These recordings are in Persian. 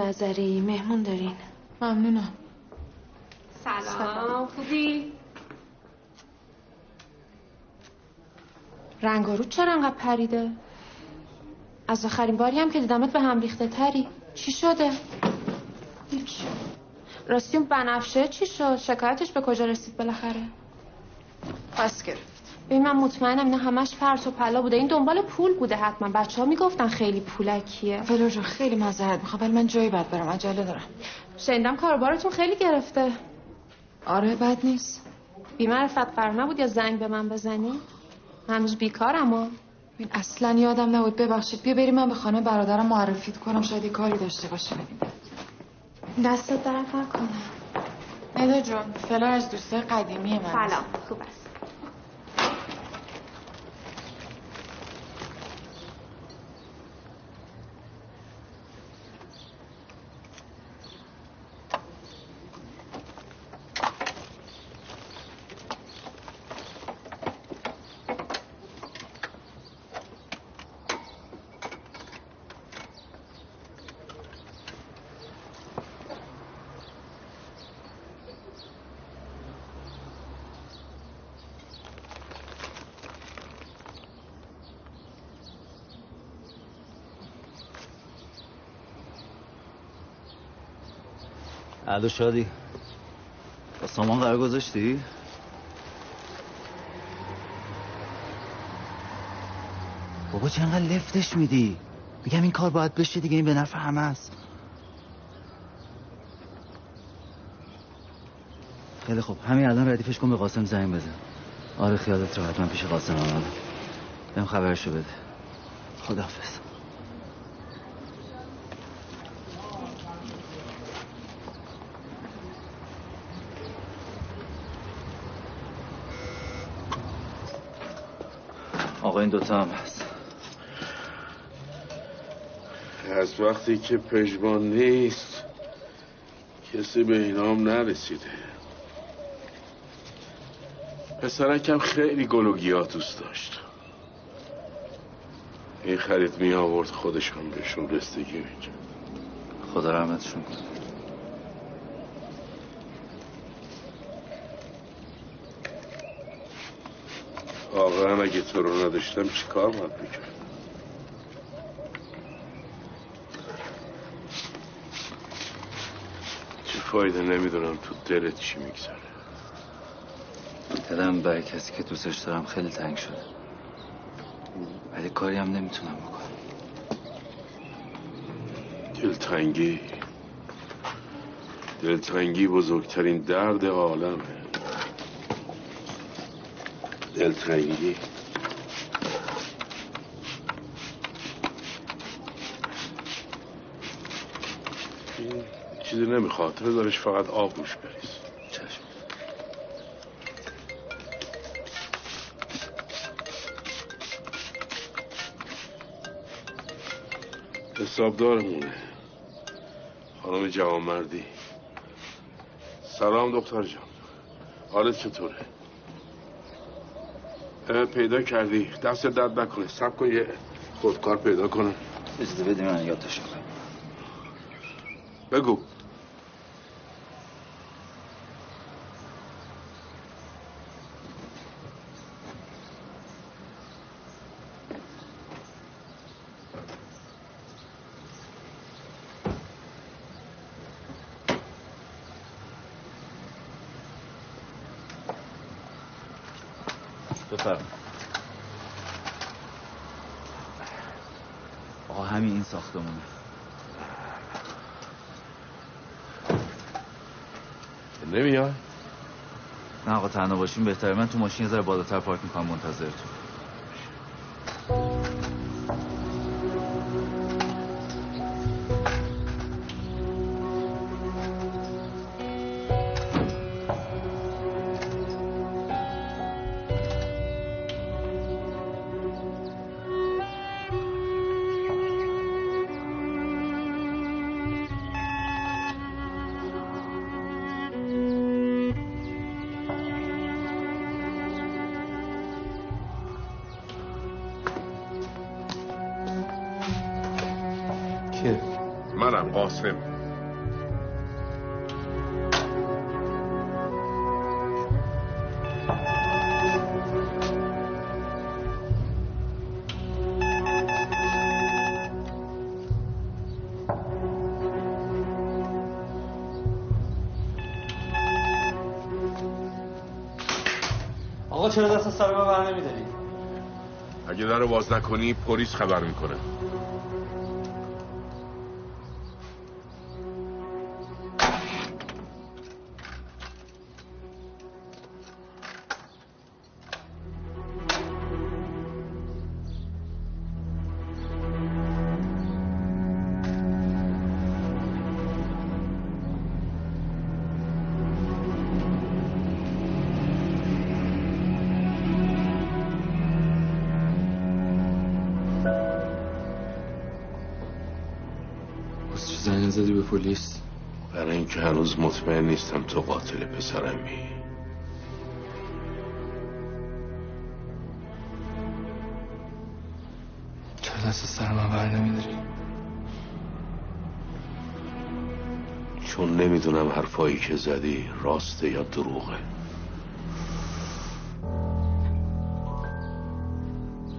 نظری مهمون دارین ممنونم سلام خوبی؟ رنگارو چرا انقدر پریده؟ از آخرین باری هم که دیدمت به هم ریخته تری چی شده؟ هیچ راستی اون بنفشه چی شد؟ شکایتش به کجا رسید بالاخره؟ پس گرفت ببین من مطمئنم اینا همش پرت و پلا بوده. این دنبال پول بوده حتما. بچه ها می‌گفتن خیلی پولکیه. فلور خیلی مذارت می‌خوام ولی من جایی باید برم عجله دارم. شنیدم کاربارتون خیلی گرفته. آره بد نیست. بیمعرفت قرار نبود یا زنگ به من بزنی؟ هنوز بیکارم و این اصلا یادم نبود. ببخشید بیا بریم من به خانه برادرم معرفیت کنم شاید کاری داشته باشه دستت درد نکنه. ندا جون فلور از دوستای قدیمی من. سلام خوب است الو شادی. با سامان قرار گذاشتی؟ بابا چه انقدر لفتش میدی؟ میگم این کار باید بشه دیگه این به نفع همه است. خیلی خوب. همین الان ردیفش کن به قاسم زنگ بزن. آره خیالت راحت. من پیش قاسم آمدم بهم خبرشو بده. خداحافظ. آقا این دوتا هم هست. از وقتی که پژمان نیست کسی به اینا هم نرسیده. پسرکم خیلی گل و گیاه دوست داشت. این خرید می آورد خودشان بهشون رسیدگی می‌کرد. خدا رحمتشون کنه. واقعا اگه تو رو نداشتم چی کار باید می‌کرد چه فایده نمی‌دونم تو دلت چی میگذره دلم برای کسی که دوستش دارم خیلی تنگ شده ولی کاری هم نمی‌تونم بکنم دلتنگی دلتنگی بزرگترین درد عالمه دلتنگی. این چیزی نمی‌خواد. بذارش فقط آب روش بریز. چشم. حسابدارمونه. خانم جوانمردی. سلام دکتر جان. حالت چطوره؟ پیدا کردی. دست درد نکنه. سب کن یه خودکار پیدا کنم اجازه بدی من یادداشت کنم. بگو بفرم آقا همین این ساختمونه نمیای نه آقا تنها باشیم بهتره. من تو ماشین یه ذره بالاتر پارک می‌کنم منتظرتون. کیه؟ منم قاسم آقا چرا دست از سر من بر نمیداری؟ اگه در رو باز نکنی پلیس خبر می‌کنه قاتل پسرمی چرا دست سر من بر نمیداری؟ چون نمی‌دونم حرفایی که زدی راسته یا دروغه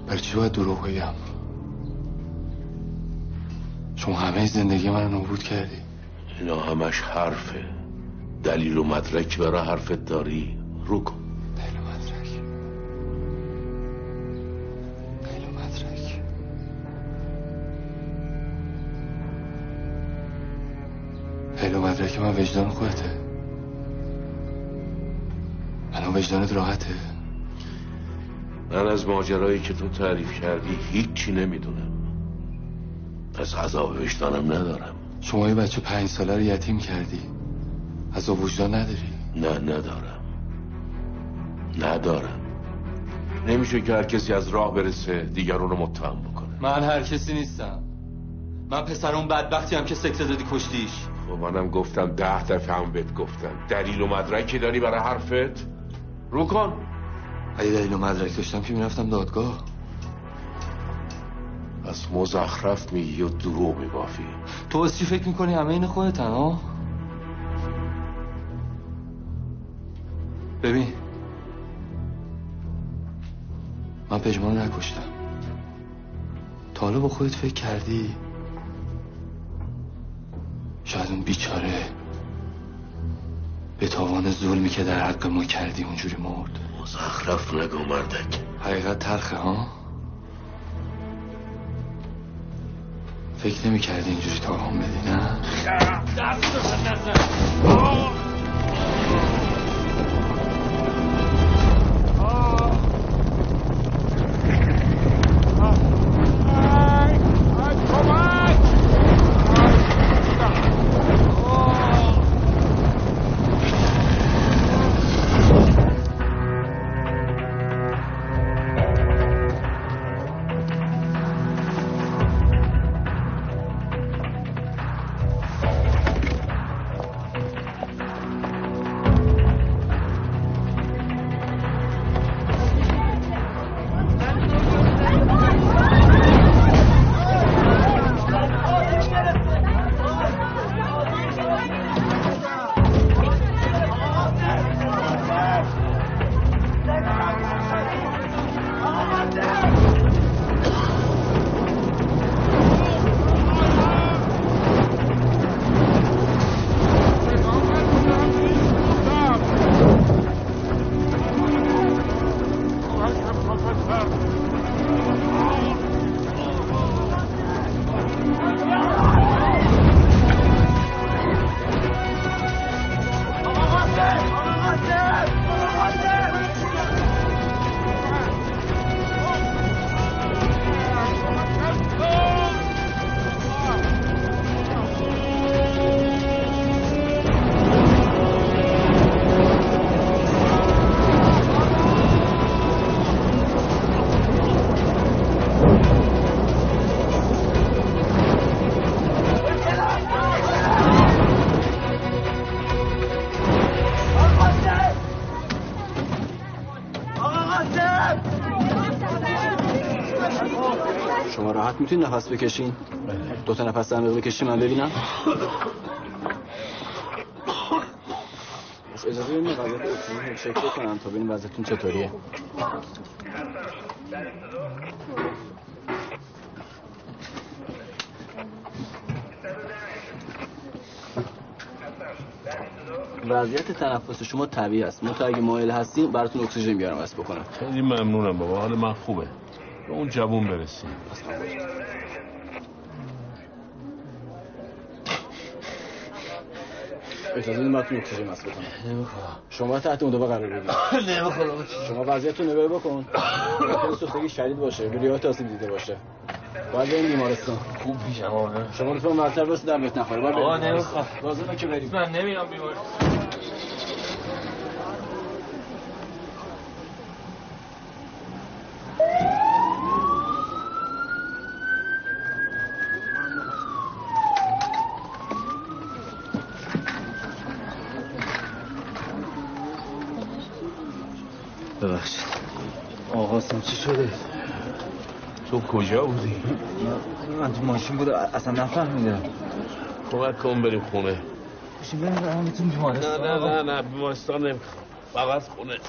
برای چی باید دروغ بگم؟ شما همه زندگی من رو نابود کردی اینا همش حرفه دلیل و مدرک برای حرفت داری؟ رو کن. دلیل و مدرک. دلیل و مدرک. دلیل و مدرک من وجدان خودته. الان وجدانت راحته. من از ماجرایی که تو تعریف کردی هیچی نمی‌دونم. از عذاب وجدانم ندارم. شما یه بچه پنج ساله رو یتیم کردی. از وجدان نداری؟ نه ندارم. ندارم. نمیشه که هر کسی از راه برسه دیگران رو متهم بکنه. من هر کسی نیستم. من پسر اون بدبختی هم که سکته دادی کشتیش. خب منم گفتم ده دفعه هم بهت گفتم. دلیل و مدرکی داری برای حرفت؟ رو کن. اگه دلیل و مدرک داشتم که می‌رفتم دادگاه. از مزخرف میگی و دروغ میبافی. تو از چی فکر می‌کنی همه این خودتن ها ببین. من پژمان رو نکشتم. تا حالا با خودت فکر کردی؟ شاید اون بیچاره به تاوان ظلمی که در حق ما کردی اونجوری مرد. مزخرف نگو مردک. حقیقت تلخه ها؟ فکر نمی کردی اینجوری تا هم بدی نه؟ شما راحت می‌تونید نفس بکشین؟ دو تا نفس عمیق بکشین من ببینم. بس اجازه بدین وضعیت چک بکنم تا ببینیم وضعیتون چطوریه. وضعیت تنفس شما طبیعی است. منتها اگه مایل هستیم براتون اکسیژن بیارم واسه بکنم. خیلی ممنونم بابا. حال من خوبه. به اون جوون برسیم. اجازه بدین براتون اکسیژن واسه بکنم شما تحت اون دوا قرار بگیرید. شما وضعیتتون نگاه بکن. ممکنه سوختگی شدید باشه. ریات آسیب دیده باشه. باید بریم بیمارستان. خوب میشم آقا. شما لطفا مرتب بس در بهت نخوره. باید بریم آقا بیمارستان. نمی‌خوام. لازمه که بریم. من نمیرم بیمار کجا بودی؟ من تو ماشین بود اصلا نفهمیدم کمک کن بریم خونه باشیم بریم برامتون نه بیمارستان نه آقا. نه نه بیمارستان نمی‌خوام فقط خونه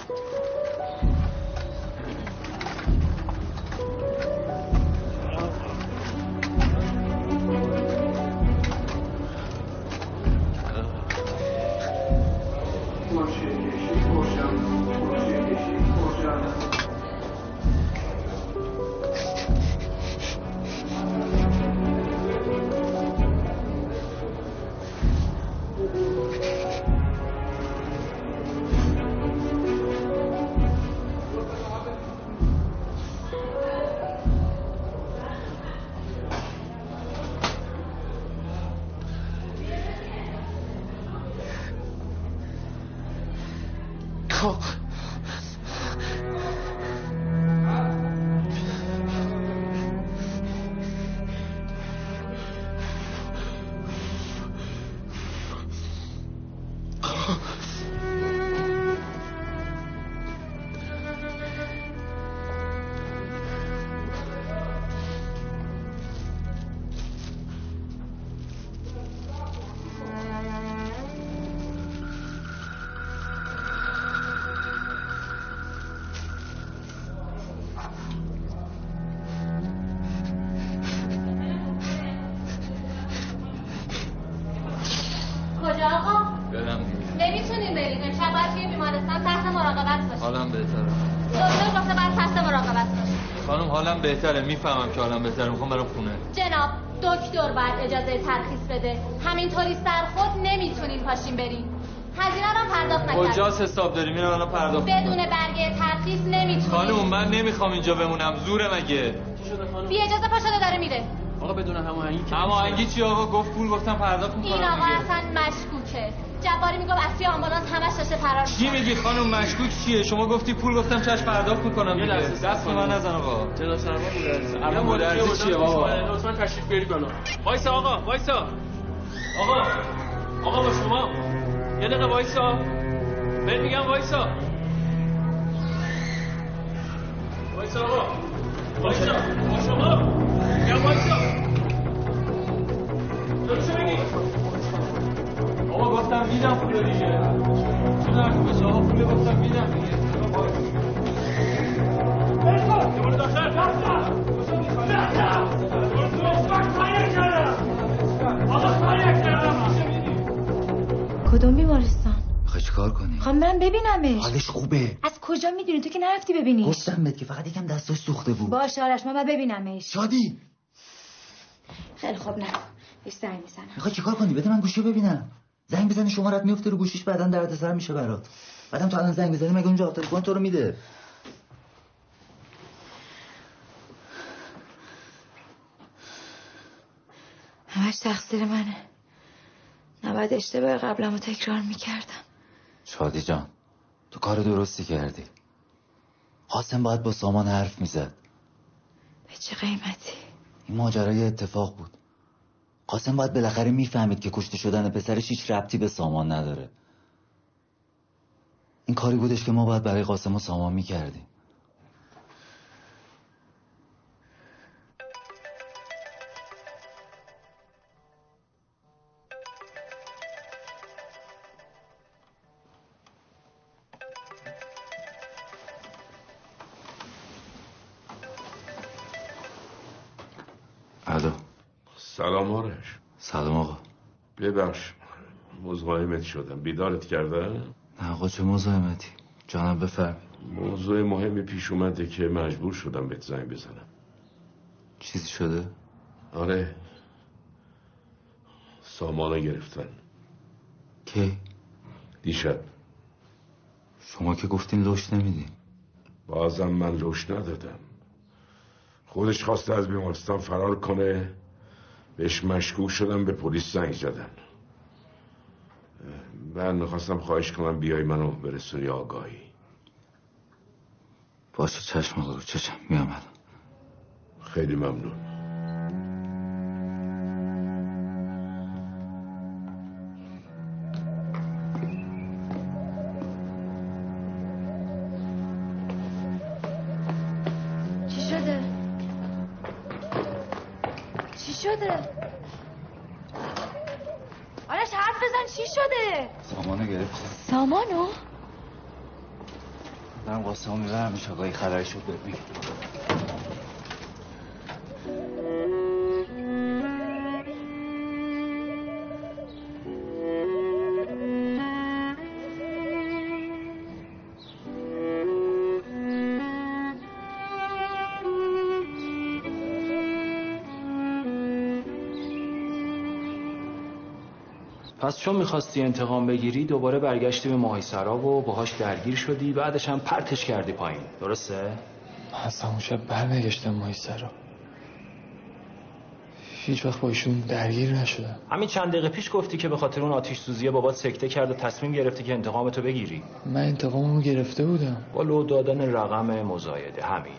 حالم بهتره می‌فهمم که حالم بهتره می‌خوام برم خونه. جناب دکتر باید اجازه ترخیص بده. همینطوری سر خود نمی‌تونین پاشین برین هزینه رو پرداخت نکرد کجاست حساب داری میرم الان پرداخت بدون برگه ترخیص نمی‌تونین. خانم من نمی‌خوام اینجا بمونم. زوره مگه؟ بی اجازه پا شده داره میره آقا بدون هماهنگی که اما انگی چی آقا؟ گفت پول گفتم پرداخت می‌کنم این آقا. اصلا مشکوکه. جباری می‌گفت از توی آمبولانس همش داشته فرار چی میگی خانم مشکوک چیه؟ شما گفتی پول گفتم چش پرداخت می‌کنم دیگه. لحظه دست. من نزن آقا جناب سرما مدرسه اما مدرسه چیه بابا؟ لطفا تشریف بیارید بالا. وایسا آقا وایسا. آقا آقا با شما. یه دقیقه وایسا. بهت میگم وایسا. وایسا آقا. وایسا. با شما. میگم وایسا. کدوم بیمارستان؟ می‌خوای چیکار کنی خواهم من ببینمش. حالش خوبه. از کجا می‌دونی؟ تو که نرفتی ببینیش گفتم بهت که فقط یکم دستاش سوخته بود. باشه آرش من ببینمش. شادی! خیلی خوب نه. بهش زنگ می‌زنم می‌خوای چیکار کنی؟ بده من گوشی ببینم. زنگ بزنی شمارت میفته رو گوشیش بعدا دردسر میشه برات. بعدم تو الان زنگ بزنی مگه اونجا تلفن تو رو میده. همش تقصیر منه. نباید اشتباه قبلم رو تکرار می‌کردم. شادی جان تو کار درستی کردی. قاسم باید با سامان حرف می‌زد. به چه قیمتی؟ این ماجرا یه اتفاق بود. قاسم باید بالاخره می‌فهمید که کشته شدن پسرش هیچ ربطی به سامان نداره. این کاری بودش که ما باید برای قاسم و سامان می‌کردیم. الو. سلام آرش. سلام آقا. ببخش مزاحمت شدم. بیدارت کردم؟ نه آقا چه مزاحمتی جانم بفرمایید. موضوع مهمی پیش اومده که مجبور شدم بهت زنگ بزنم. چیزی شده؟ آره. سامانو گرفتن. کی؟ دیشب. شما که گفتین لوش نمیدین. بازم من روش ندادم. خودش خواسته از بیمارستان فرار کنه. بهش مشکوک شدم به پلیس زنگ زدن. من می‌خواستم خواهش کنم بیای منو برسونی آگاهی. باشه چشم آقا چشم میام الان خیلی ممنون. قاسمو میبرمش آقایی خبرش رو ببین پس چون می‌خواستی انتقام بگیری دوباره برگشتی به ماهیسرا و باهاش درگیر شدی بعدش هم پرتش کردی پایین. درسته؟ از همون شب برنگشتم مایسترا هیچ وقت با ایشون درگیر نشدم. همین چند دقیقه پیش گفتی که به خاطر اون آتیش سوزی بابات سکته کرد و تصمیم گرفتی که انتقامتو بگیری. من انتقاممو گرفته بودم. با لو دادن رقم مزایده. همین.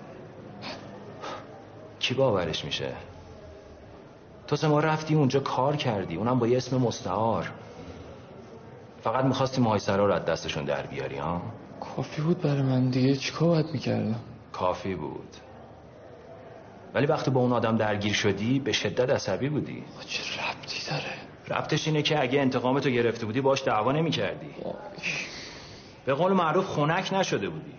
کی باورش میشه؟ تو ما رفتی اونجا کار کردی. اونم با یه اسم مستعار. فقط می‌خواستی ماهیسرا رو از دستشون در بیاری ها؟ کافی بود برای من دیگه. چیکار باید می‌کردم؟ کافی بود. ولی وقتی با اون آدم درگیر شدی به شدت عصبی بودی. چه ربطی داره؟ ربطش اینه که اگه انتقامتو گرفته بودی باش دعوا نمی کردی به قول معروف خونک نشده بودی.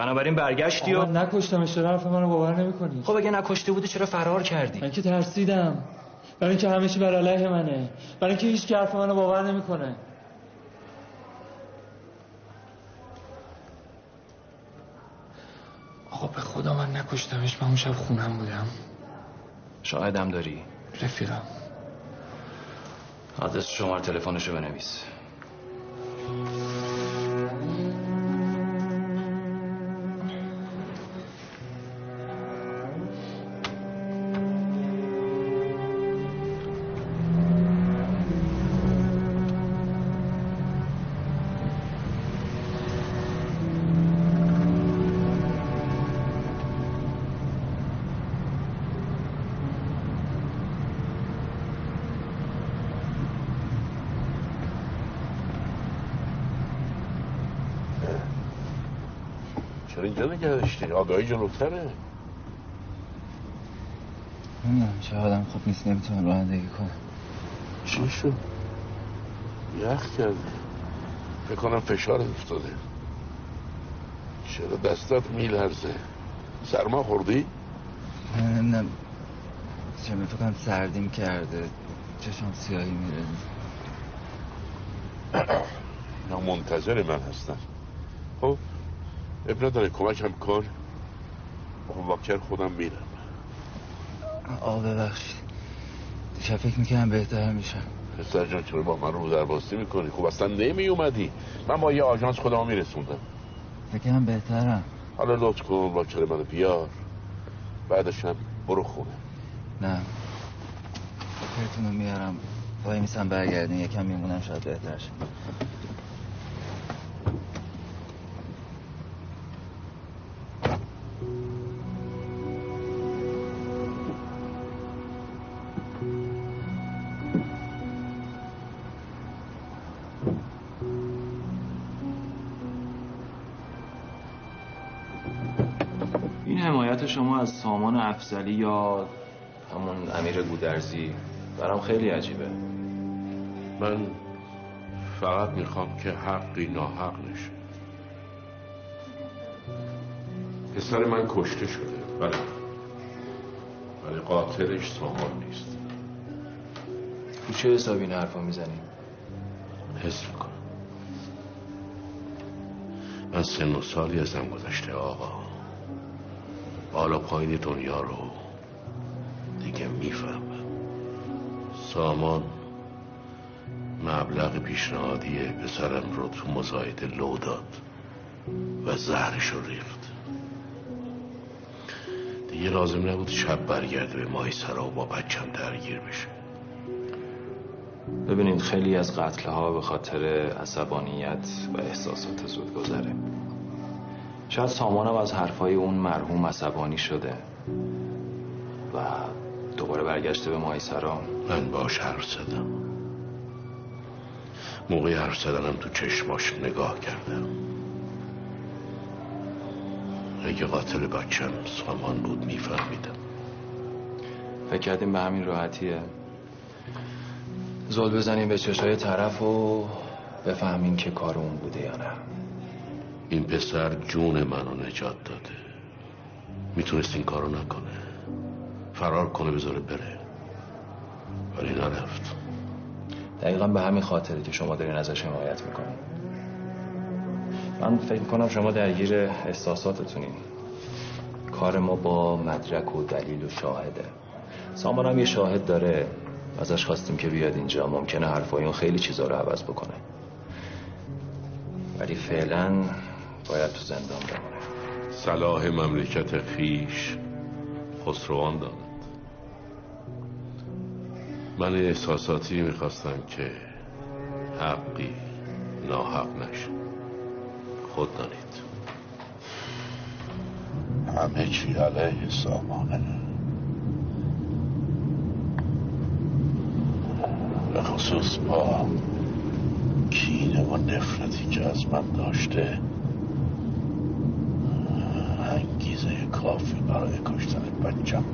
بنابراین برگشتی و نکشتمش چرا حرف منو باور نمی‌کنی؟ خب اگه نکشته بودی چرا فرار کردی؟ من که ترسیدم. برای اینکه همه چی بر علیه منه. برای اینکه هیچ کی حرف منو باور نمی‌کنه. آقا به خدا من نکشتمش. من اون شب خونم بودم. شاهدم داری. رفیقم. آدرس شماره تلفنشو بنویس. آگاهی جلوتره. نمی‌دونم چه آدم خوب نیست نمی‌تونم رانندگی کنم. چی شد؟ یخ کردی فکر کنم فشار افتاده. چرا دستات میلرزه؟ سرما خوردی؟ نمی‌دونم. چه فکر کنم سردیم کرده. چشم سیاهی میره. نه منتظر من هستن خب اب نداره کمکم کن. واکر خودم میرم. آه ببخشید. دیشب فکر می‌کنم بهتر میشم. پسر جان چرا با من رو درباستی می‌کنی؟ خب اصلا نمی اومدی من با یه آژانس خودم میرسوندم. فکرم بهترم. حالا لطف کن واکر منو بیار. بعدشم برو خونه. نه. فکرتون رو میارم. وای میسم برگردین یکم میمونم شاید بهتر شه. از سامان افزلی یا همون امیر گودرزی؟ برام خیلی عجیبه. من فقط می‌خوام که حقی ناحق نشه. پسر من کشته شده. بله. ولی قاتلش سامان نیست. تو چه حسابی این حرفا می‌زنی؟ حس می‌کنم. من سن و سالی ازم گذشته آقا. بالا پایین دنیا رو دیگه می‌فهمم. سامان مبلغ پیشنهادی پسرم رو تو مزایده لو داد و زهرش رو ریخت. دیگه لازم نبود شب برگرده به ماهی سرا و با بچم درگیر بشه. ببینید خیلی از قتلها به خاطر عصبانیت و احساسات زود گذره شاید سامانم از حرفای اون مرحوم عصبانی شده و دوباره برگشته به مایسرا من باش حرف زدم. موقع حرف زدنم تو چشماش نگاه کردم. اگه قاتل بچم سامان بود میفهمیدم. فکر کردیم به همین راحتیه. زل بزنیم به چشای طرف و بفهمیم که کار اون بوده یا نه. این پسر جون منو نجات داده. می‌تونست این کارو نکنه. فرار کنه بذاره بره. ولی نرفت. دقیقا به همین خاطره که شما دارین ازش حمایت می‌کنین. من فکر کنم شما درگیر احساساتتونین. کار ما با مدرک و دلیل و شاهده. سامان هم یه شاهد داره. ازش خواستیم که بیاد اینجا. ممکنه حرفای اون خیلی چیزا رو عوض بکنه. ولی فعلا باید تو زندان بمونه صلاح مملکت خیش خسروان داند من احساساتی می‌خواستم که حقی ناحق نشه خود دانید. همه چی علیه سامانه. به خصوص با کینه و نفرتی که از من داشته انگیزه کافی برای کشتن بچم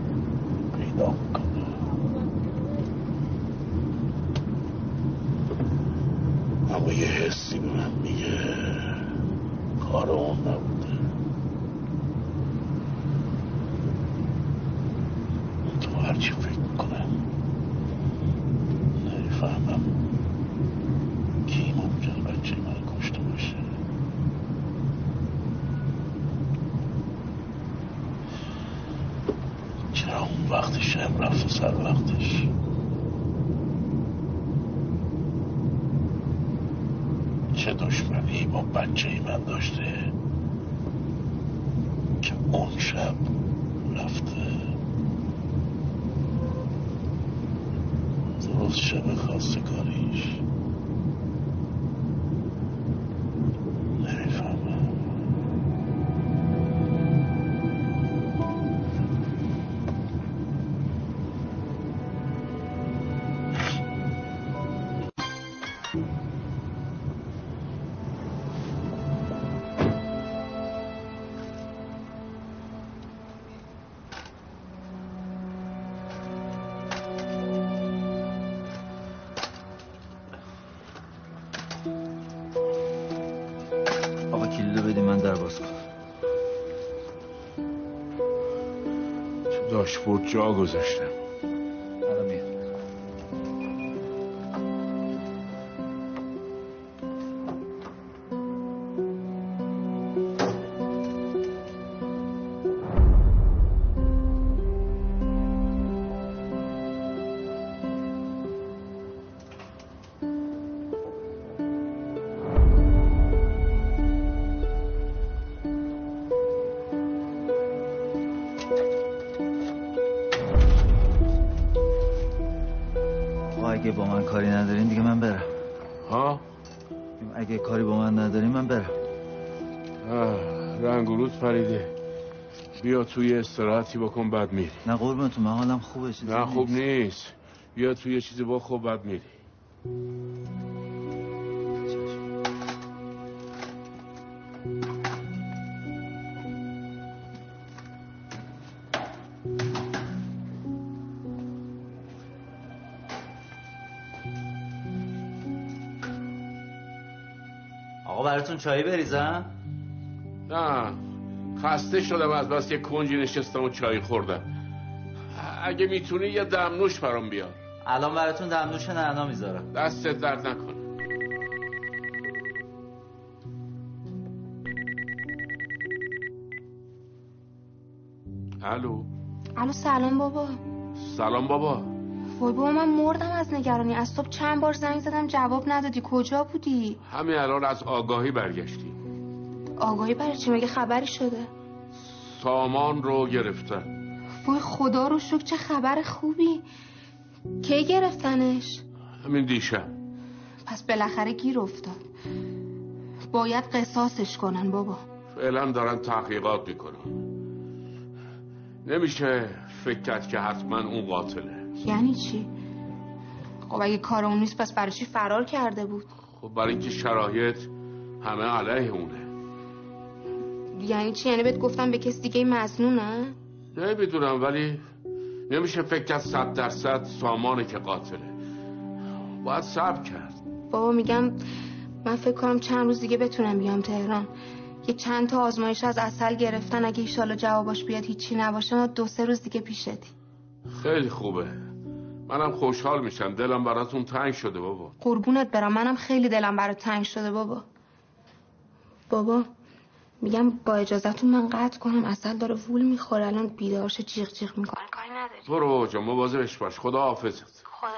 داشبورد جا گذاشتم. توی استراحتی بکن بعد میری. نه تو من حالم خوبه چیزی نه خوب نیست. بیا توی چیزی بخور بعد میری. آقا براتون چایی بریزم؟ نه. خسته شدم از بس یه کنجی نشستم و چای خوردم. اگه می‌تونی یه دمنوش برام بیار. الان براتون دمنوش نعنا می‌ذارم. دستت درد نکن الو. الو سلام بابا. سلام بابا. وای بابا من مردم از نگرانی. از صبح چند بار زنگ زدم جواب ندادی. کجا بودی؟ همین الان از آگاهی برگشتی. آگاهی برای چی؟ مگه خبری شده؟ سامان رو گرفتن وای خدا رو شکر چه خبر خوبی. کی گرفتنش؟ همین دیشب پس بالاخره گیر افتاد. باید قصاصش کنن بابا. فعلا دارن تحقیقات می‌کنن. نمیشه فکر کرد که حتما اون قاتله یعنی چی؟ خب اگه کار اون نیست پس برای چی فرار کرده بود؟ خب برای اینکه شرایط همه علیه اونه. یعنی چی؟ یعنی بهت گفتم به کسی دیگه مزنونه نمی‌دونم ولی نمیشه فکر کرد صد درصد سامانه که قاتله. باید صبر کرد. بابا میگم من فکر کنم چند روز دیگه بتونم بیام تهران. یه چند تا آزمایش از اصل گرفتن اگه ایشالا جواباش بیاد هیچی نباشه ما دو سه روز دیگه پیشتی. خیلی خوبه. منم خوشحال میشم. دلم براتون تنگ شده بابا. قربونت برم. منم خیلی دلم برات تنگ شده بابا. بابا میگم با اجازتون من قطع کنم اصل داره وول می‌خوره الان بیدارش جیغ جیغ می‌کنه. کاری نداری برو جا مواظبش باش. خدا حافظت خدا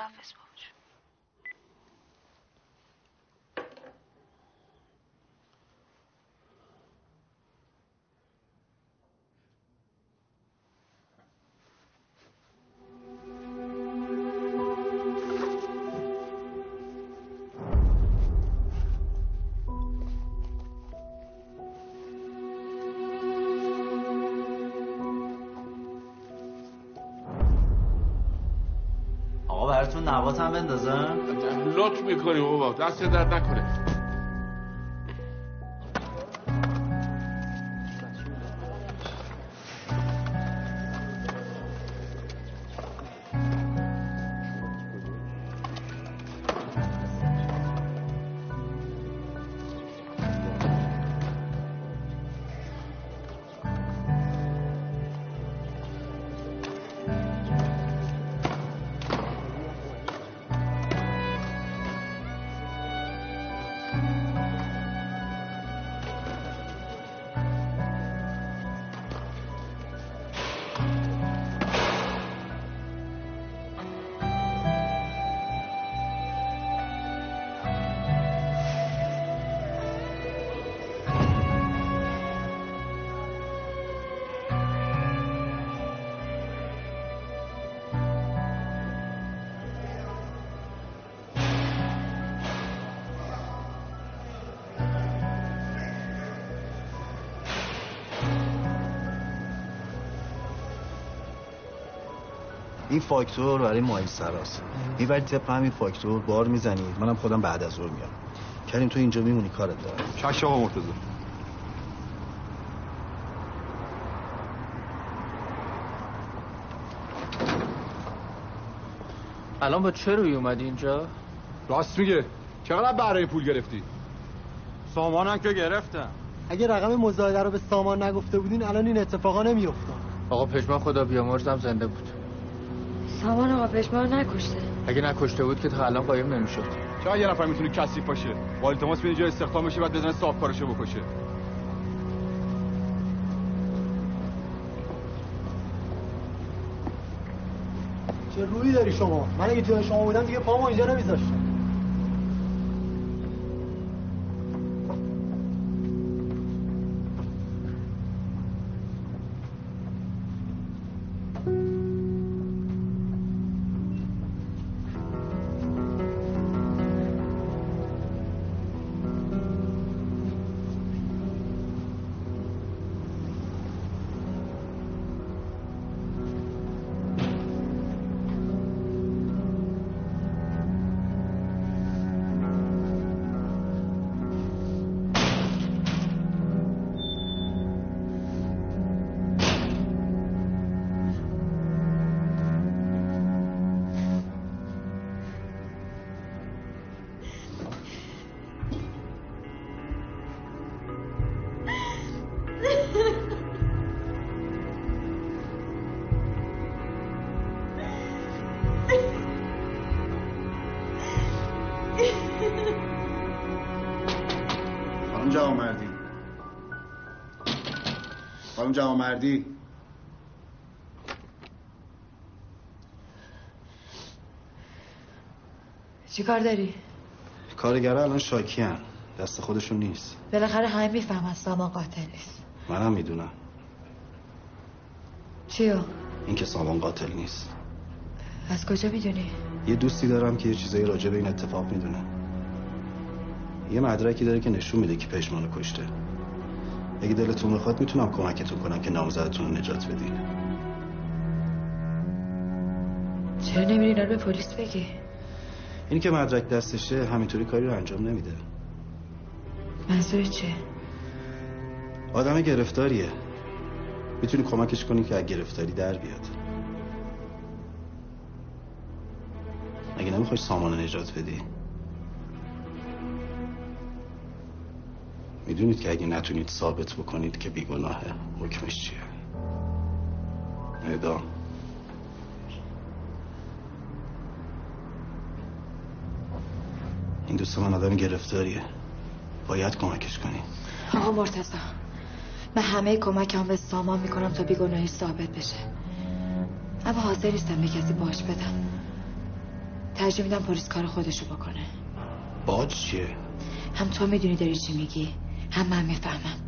نبات هم بندازم؟ لطف می‌کنی بابا دست درد نکنه. این فاکتور برای ماهی سراست می‌بری طبق همین فاکتور بار می‌زنید. منم خودم بعد از ظهر میام کریم تو اینجا میمونی کارت دارم. چش آقا مرتضی. الان با چه روی اومدی اینجا؟ راست میگه. چقدر برای پول گرفتی؟ سامانم که گرفتم. اگه رقم مزایده رو به سامان نگفته بودین الان این اتفاقا نمیافتاد. آقا پشمان خدا بیامرزم زنده بود. سامان آقا پشمان نکشته. اگه نکشته بود که تا الان قایم نمی‌شد. چرا یه نفر می‌تونه کثیف باشه. والی تماس به اینجا استخدام بشه بعد بزنه صاف کارشو بکشه. چه روی داری شما؟ من اگه تو شما بودم دیگه پامو اینجا نمیذاشتم. خانم جوامردی چی کار داری؟ کارگرها الان شاکی هن. دست خودشون نیست بالاخره همه می‌فهمن سامان قاتل نیست منم می‌دونم چیو؟ این که سامان قاتل نیست از کجا می‌دونی؟ یه دوستی دارم که یه چیزایی راجع به این اتفاق می‌دونه یه مدرکی داره که نشون میده که پشمانو کشته اگه دلتون بخواد می‌تونم کمکتون کنم که نامزدتون رو نجات بدین. چرا نمیری اینا به پلیس بگی؟ این که مدرک دستشه همینطوری کاری رو انجام نمیده. منظور چه؟ آدم گرفتاریه. می‌تونی کمکش کنی که از گرفتاری در بیاد. مگه نمی‌خوای سامان نجات بدی. می‌دونید که اگه نتونید ثابت بکنید که بیگناهه حکمش چیه؟ اعدام این دوست من آدم گرفتاریه. باید کمکش کنی. آقا مرتضی من همه کمکم به سامان می‌کنم تا بیگناهی ثابت بشه. اما حاضر نیستم به کسی باش بدم. ترجیح میدم پلیس کار خودشو بکنه. باج چیه؟ هم تو می‌دونی داری چی میگی. هم من می‌فهمم.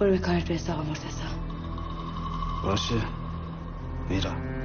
برو به کارت برس آقا مرتضی. باشه. میرم.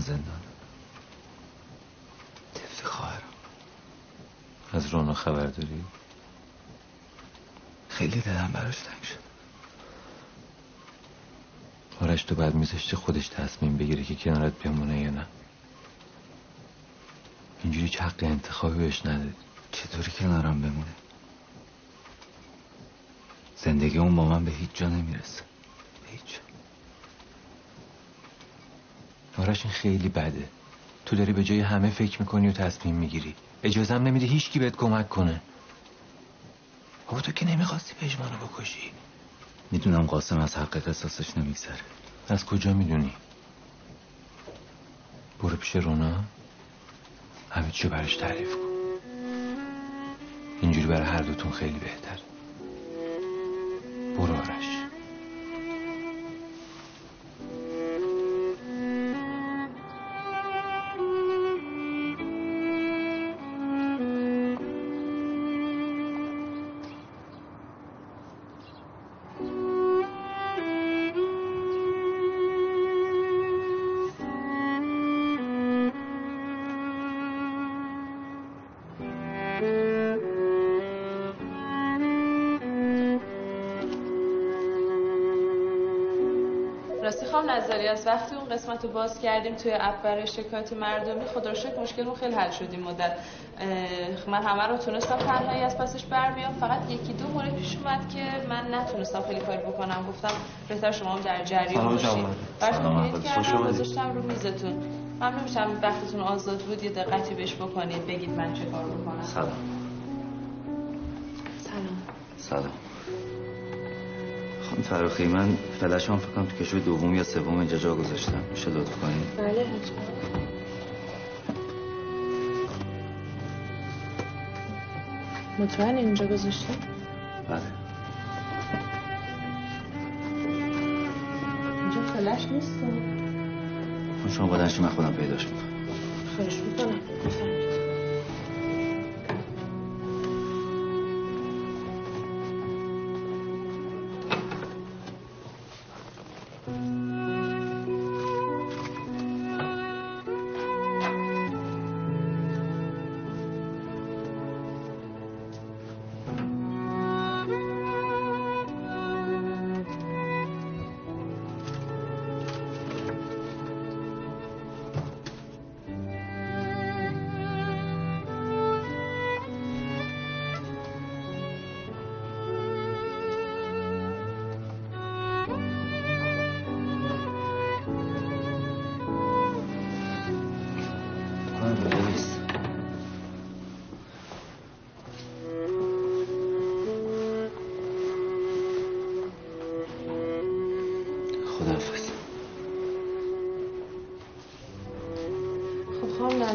من زندان. تفت خواهرم. از رونا خبر داری؟ خیلی دلم براش تنگ شد. آرش تو بعد میذاشته خودش تصمیم بگیره که کنارت بمونه یا نه. اینجوری چه حق انتخابی بهش ندادی چطوری کنارم بمونه؟ زندگی اون با من به هیچ جا نمی‌رسه. به هیچ جا. آرش این خیلی بده. تو داری به جای همه فکر می‌کنی و تصمیم می‌گیری. اجازه هم نمیده هیچ کی بهت کمک کنه. بابا تو که نمی‌خواستی پژمانو بکشی؟ می‌دونم قاسم از حق قصاصش نمیگذره. از کجا می‌دونی؟ برو پیش رونا. همه چی براش تعریف کن. اینجوری برای هر دوتون خیلی بهتر. برو آرش از وقتی اون قسمت رو باز کردیم توی اپ برای شکایت مردمی خدا رو شکر مشکلمون خیلی حل شدیم مدت. من همه رو تونستم تنهایی از پسش برمیام. فقط یکی دو مورد پیش اومد که من نتونستم خیلی کاری بکنم. گفتم بهتر شما هم در جریان باشید. براتون کردم گذاشتم رو میزتون. ممنون میشم وقتتون آزاد بود یه دقتی بهش بکنید بگید من چه کار بکنم. سلام. سلام. سلام. خانم فراخی من فلش هم فکر کنم تو کشوی دوم یا سوم اینجا جا گذاشتم. میشه لطف کنید. بله مطمئن اینجا گذاشتی؟ بله. اینجا فلش نیست شما بلنشی من خودم پیداش می‌کنم. خواهش می‌کنم.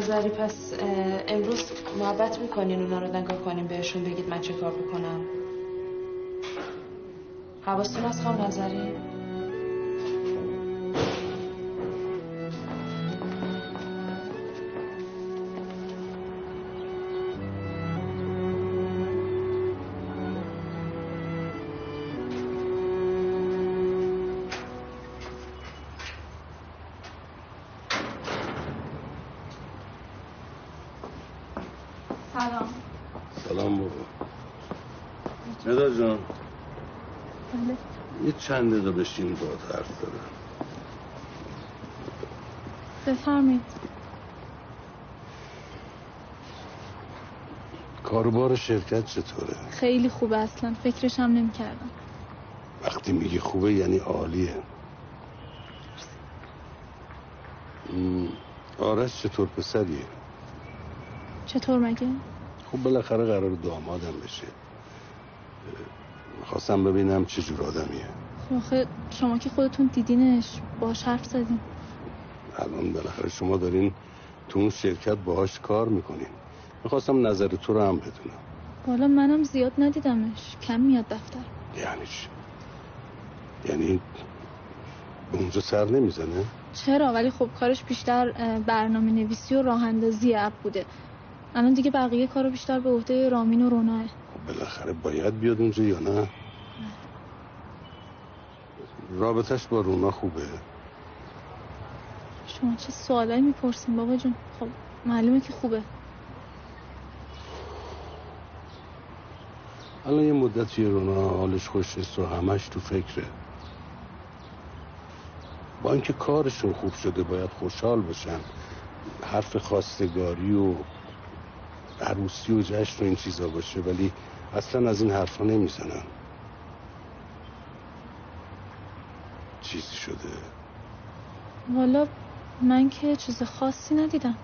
نظری پس امروز محبت می‌کنین اونا رو نگاه کنیم بهشون بگید من چه کار بکنم. حواستون از خانم نظری؟ چند دقیقه بشین با حرف دارم بفرمایید. کاروبار شرکت چطوره؟ خیلی خوبه اصلا فکرش هم نمی کردم وقتی میگی خوبه یعنی عالیه. آرش چطور پسریه؟ چطور مگه؟ خب بالاخره قرار دامادم بشه. خواستم ببینم چه جور آدمیه. آخه شما که خودتون دیدینش باش حرف زدین. الان بالاخره شما دارین تو اون شرکت باهاش کار می‌کنین. می‌خواستم نظر تو رو هم بدونم. بالا منم زیاد ندیدمش. کم میاد دفتر. یعنی چی؟ یعنی به اونجا سر نمی‌زنه؟ چرا؟ ولی خب کارش بیشتر برنامه نویسی و راه اندازی اپ بوده. الان دیگه بقیه کارو بیشتر به عهده رامین و روناه. خب بالاخره باید بیاد اونجا یا نه. رابطش با رونا خوبه. شما چه سوالایی می‌پرسین بابا جون؟ خب معلومه که خوبه. الان یه مدتی رونا حالش خوش نیست و همش تو فکره. با اینکه کارشون خوب شده باید خوشحال باشن حرف خواستگاری و عروسی و جشن و این چیزا باشه ولی اصلا از این حرفا نمی‌زنن. چیزی شده؟ والا من که چیز خاصی ندیدم.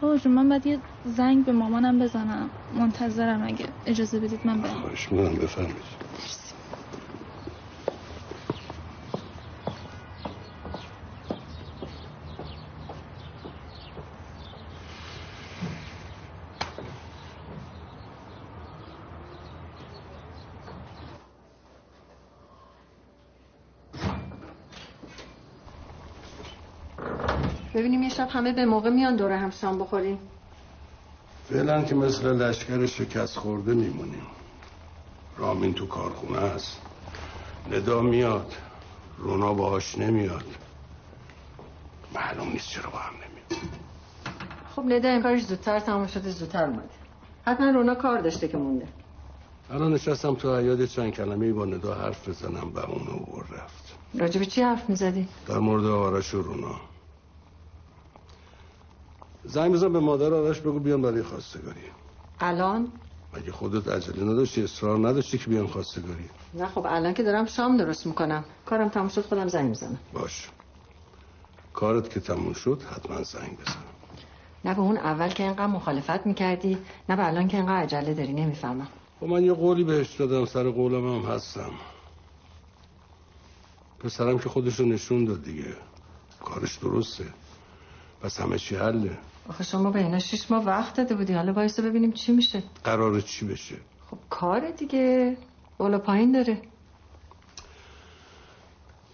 بابا جون من باید یه زنگ به مامانم بزنم. منتظرم اگه اجازه بدید من برم. خواهش می‌کنم بفرمایید. ببینیم یه شب همه به موقع میان دوره هم شام بخوریم. فعلا که مثل لشکر شکست خورده میمونیم. رامین تو کارخونه است. ندا میاد. رونا باهاش نمیاد. معلوم نیست چرا با هم نمیاد. خب ندا این کارش زودتر تمام شده زودتر اومده. حتما رونا کار داشته که مونده. الان نشستم تو حیاد چند کلمه با ندا حرف بزنم به اون و رفت. راجب چی حرف می‌زدی؟ در مورد آرش و رونا. زنگ بزن به مادر آرش بگو بیان برای خواستگاری. الان؟ مگه خودت عجله نداشتی؟ اصرار نداشتی که بیان خواستگاری؟ نه خب الان که دارم شام درست می‌کنم. کارم تموم شد خودم زنگ می‌زنم. باش. کارت که تموم شد حتما زنگ بزن. نه به اون اول که اینقدر مخالفت می‌کردی نه به الان که اینقدر عجله داری نمی‌فهمم. خب من یه قولی بهش دادم سر قولم هم هستم. پسرم که خودش رو نشون داد دیگه. کارش درسته. پس همه چی حله. آخه شما به اینا شیش ماه وقت داده بودی. حالا بایسته ببینیم چی میشه. قراره چی بشه؟ خب کار دیگه. بالا پایین داره.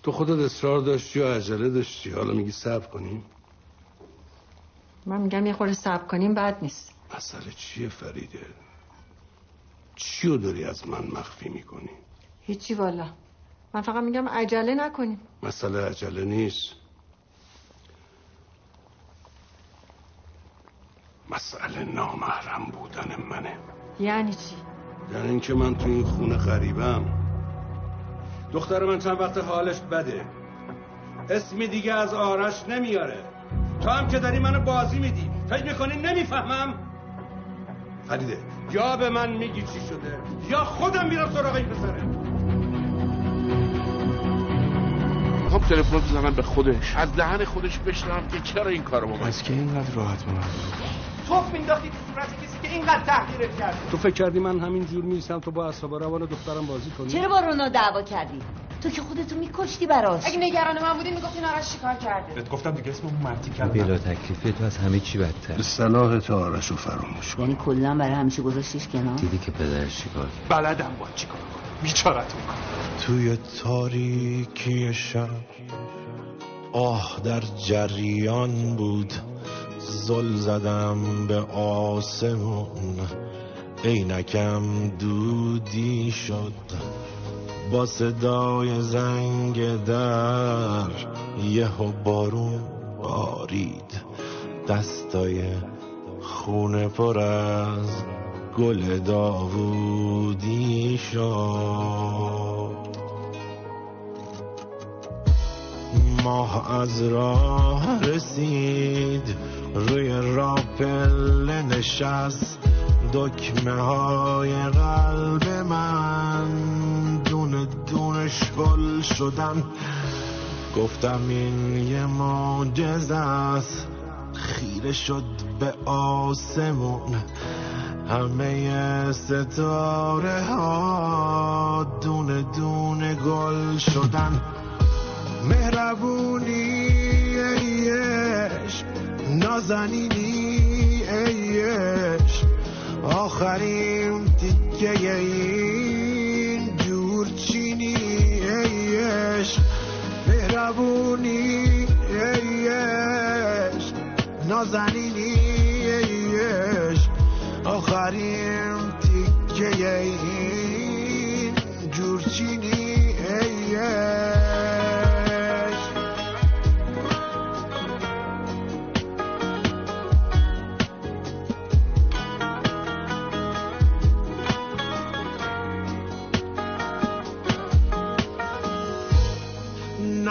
تو خودت اصرار داشتی و عجله داشتی؟ حالا میگی صبر کنیم. من میگم یه خورده صبر کنیم بد نیست. مسئله چیه فریده؟ چیو داری از من مخفی می‌کنی؟ هیچی والا. من فقط میگم عجله نکنیم. مسئله عجله نیست. مسئله نامحرم بودن منه. یعنی چی؟ یعنی اینکه من تو این خونه غریبم. دختر من چند وقت حالش بده. اسمی دیگه از آرش نمیاره. تو هم که داری منو بازی میدی. فکر می‌کنی نمی‌فهمم؟ فریده یا به من میگی چی شده یا خودم میرم سراغ این پسره. خب تلفن بزنم به خودش. از دهن خودش بشنم که چرا این کارو با از که اینقدر راحت من توف مینداختی تو صورت کسی که اینقدر تحقیرت کرده تو فکر کردی من همین جور می‌رسم تو با اصحاب روان دخترم بازی کنی؟ چرا با رونا دعوا کردی؟ تو که خودتو میکشتی براش. اگه نگران من بودی می‌گفتی نارش چیکار کرده؟ بهت گفتم دیگه اسم اون مرتی کردم بلا تکلیفی تو از همه چی بدتر. به صلاح تو آرش رو فراموش یعنی کلا برای همیشه گذاشتیش کنار؟ دیدی که پدرش چیکار کرد؟ بلدم با چیکار کنم. بیچارتون کنم توی تاریکی شب آه در جریان بود. زل زدم به آسمون. عینکم دودی شد. با صدای زنگ در یهو بارون بارید. دستای خونه پر از گل داوودی شد. ماه از راه رسید. روی راپل نشست. دکمه های قلب من دونه دونش گل شدن. گفتم این یه معجز است. خیره شد به آسمون. همه ستاره ها دونه دونه گل شدن. مهربونی نازنینی ایش آخرین تیکه این جور چینی ایش مهربونی ایش نازنینی ایش آخرین تیکه این جور چینی ایش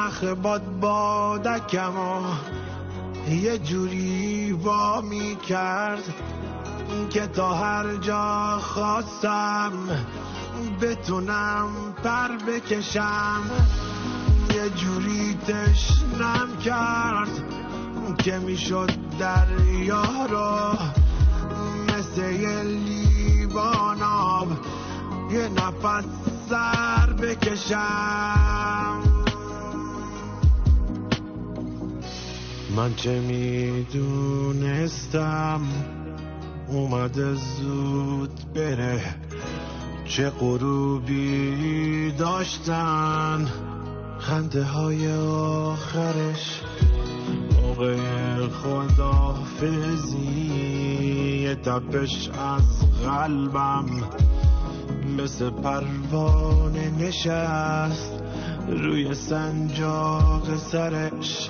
نخ باد بادکم یه جوری وا می کرد که تا هر جا خواستم بتونم پر بکشم. یه جوری تشنم کرد که می‌شد دریا رو مثل یه یه نفس سر بکشم. من چه می‌دونستم اومده زود بره. چه غروبی داشتن. خنده های آخرش. موقع خدافزی تپش از قلبم. مثل پروانه نشست. روی سنجاق سرش.